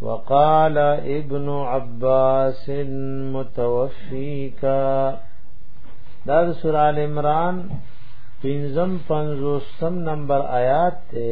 وقال ابن عباس متوفيك دا سورہ ال عمران پنځم پنځوستم نمبر آیات ته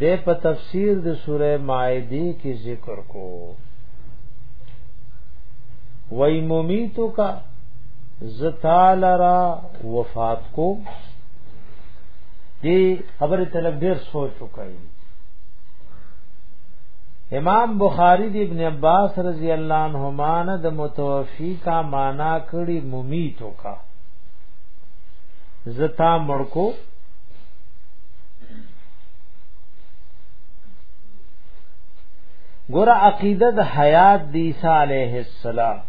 د په تفسیر د سوره مائده کې ذکر کو وای مومیتو کا زتالرا وفات کو دی خبر ته لګ ډیر سوچ وکړي امام بخاری دی ابن عباس رضی الله عنهما نه د متوفی کا معنا کړي ممیتو کا زتا مړکو ګور عقیده د حیات د عیسی علیه السلام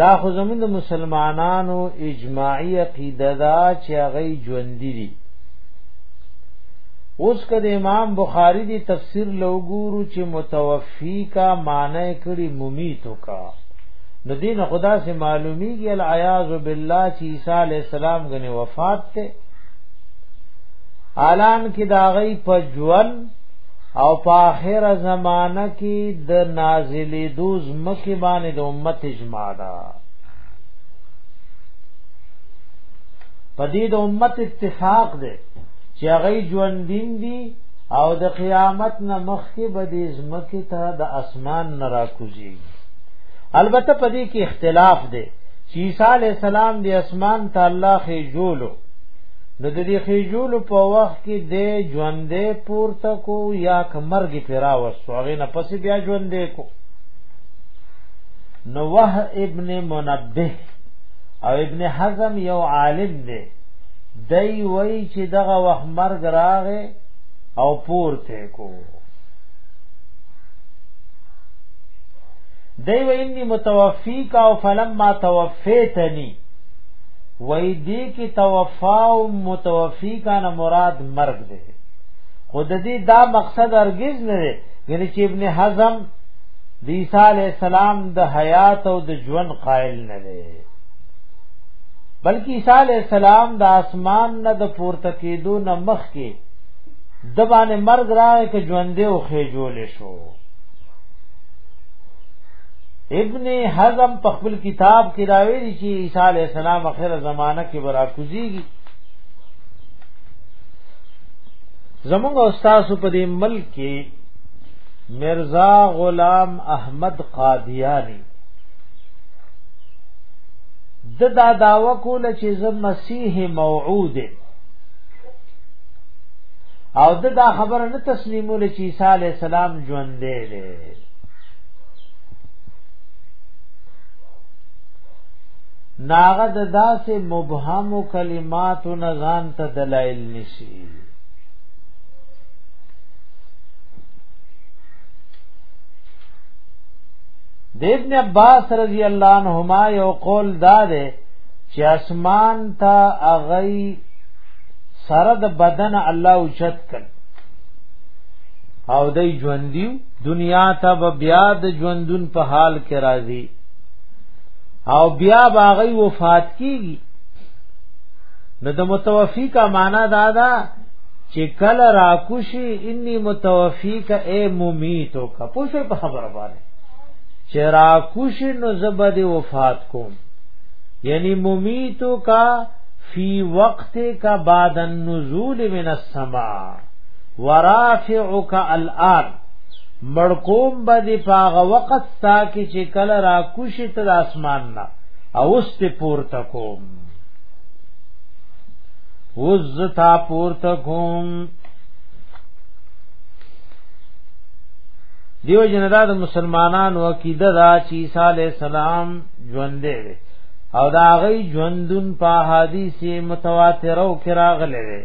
دا خو زموږ د مسلمانانو اجماعي عقیده دا چې هغه ژوند دي اوس کده امام بخاری دی تفسیر لوګورو چې متوفی کا معنی کړي ممیتو کا نو دین خدا سے معلومیږي العیاذ بالله چې عیسی علی السلام غنه وفات ته اعلان کې داغی په ژوند او په اخر زمانہ کې د نازلې دوز مکه باندې د امت اجماع ده پدې د امت اتفاق ده چې هغه ژوند دین دي او د قیامت نه مخکې به د زمکه ته د اسمان نه راکوزي البته پدې کې اختلاف ده چې عیسی علی السلام د اسمان ته الله خې جوړو نو د دې خېجول په وخت کې د ژوندې پورته کو یا کمرګ پیرا وسو هغه نه پس بیا ژوندې کو نو وه ابن منبه او ابن حزم یو عالم دی دی وای چې دغه وخت مرګ راغې او پورته کو دی وای انی متوفی کا او فلم ما توفیتنی وای دی کې توفا او متوفی کان مراد مرګ دی خود دې دا مقصد ارګز نه دی یعنی چې ابن حزم د عیسی علی السلام د حیات او د ژوند قائل نه دی بلکې عیسی علی السلام د اسمان نه د پورته کېدو نه مخ کې د باندې مرګ راغی چې ژوندې او خېجول شو ابن حزم په خپل کتاب کې راویلي چې عیسی علی السلام اخره زمانہ کې برا کوزيږي زموږ استاد په دې ملک کې مرزا غلام احمد قادیانی د دا داوا کوله چې زه مسیح موعود او د دا خبره نه تسلیمول چې عیسی علی السلام ژوند دی ناغه د داسې مبهم کلماتو نه ځان ته دلایل نشي د ابن عباس رضی الله عنهما یو قول دا ده چې اسمان ته اغی سره د بدن الله اوچت کړ او دای ژوندیو دنیا ته بیا د ژوندون په حال کې راځي او بیا باغی وفات کیږي نو د متوفی کا معنا دا ده چې کله راکوشي انی متوفی کا اے ممیتو کا پوښې په خبره باندې چې راکوشي نو زبد وفات کوم یعنی ممیتو کا فی وقت کا بعد النزول من السماء ورافعک الان مړکوم به دی پاغه وخت تا کی چې کله را کوشي تر اسمان نه او است پورته کوم وز تا پورته کوم دیو جن دا د مسلمانانو عقیده دا چې عیسی علی السلام ژوند دی او دا غي ژوندون په حدیث متواترو کې راغلي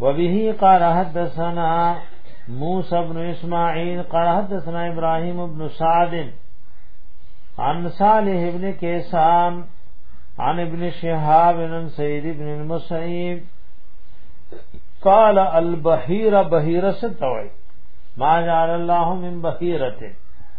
وبه قال حدثنا موسى بن اسماعيل قال حدثنا ابراهيم بن سعد عن صالح بن كيسان عن ابن شهاب عن سيد بن المسيب قال البحيره بحيره ستوي ما جعل الله من بحيره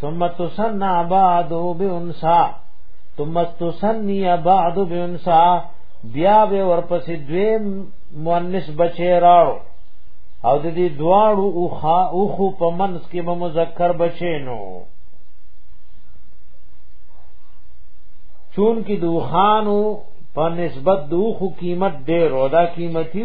ثم تسنى بعد بانسا ثم تسنی بعد بانسا بیا به ورپسې دویم مؤنث بچی راو او د دې دواړو او خا او خو په منس کې به مذکر بچی نو چون کې دوخانو په نسبت دوخو قیمت ډېر او دا قیمتي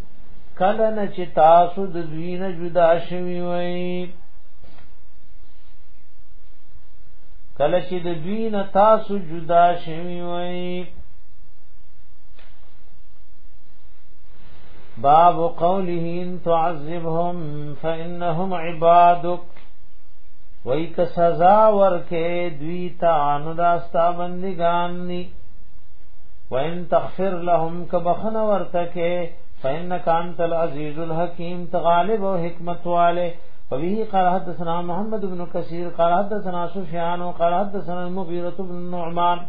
کله نه چې تاسو د دوی نه جدا شوي وئ کله چې د دوی نه تاسو جدا شوي وئ باب قوله ان تعذبهم فانهم عبادك وای که سزا ورکه دوی ته ان راستا بندگان ني وان تغفر لهم کبخن ورتکه فانك انت العزيز الحكيم تغالب او حکمت والے فبه قال حدثنا محمد بن كثير قال حدثنا سفيان قال حدثنا المغيرة بن نعمان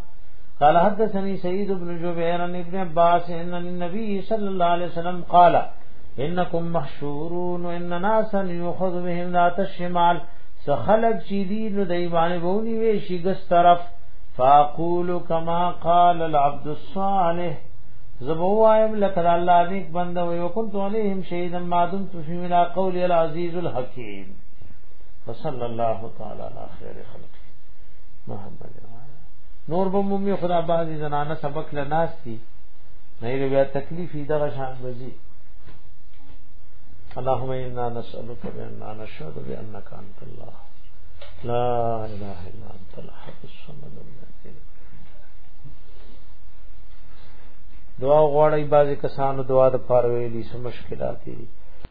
قال حدثني سيد بن جبير عن ابن عباس ان النبي صلى الله عليه وسلم قال انكم محشورون وان ناسا يؤخذ بهم ذات الشمال سخلق شديد دایبان بوني وی طرف فاقول کما قال العبد الصالح زبوایم لکه الله نیک بنده وي وكنت عليهم شهيدا ما دمت في ملا قول العزيز الحكيم وصلى الله تعالى على خير خلق محمد نور به مومي خدا بعضي زنانه سبق لناستي نه بیا تکلیف دغه شان بزي اللهم انا نسالك بان نشهد بانك انت الله لا اله الا انت دعا غواړی بعضی کسانو دعا د پاره ویلی سم مشکلات دي